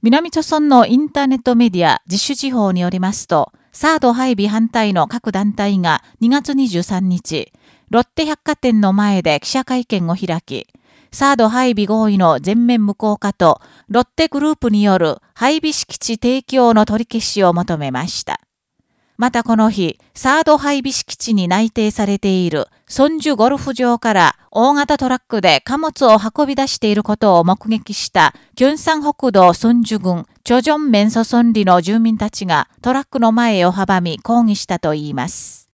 南朝村のインターネットメディア自主地方によりますと、サード配備反対の各団体が2月23日、ロッテ百貨店の前で記者会見を開き、サード配備合意の全面無効化と、ロッテグループによる配備敷地提供の取り消しを求めました。またこの日、サード配備敷地に内定されている、ソンジュゴルフ場から大型トラックで貨物を運び出していることを目撃した、キュンサン北道ソンジュ郡、チョジョンメンソソンリの住民たちがトラックの前を阻み抗議したといいます。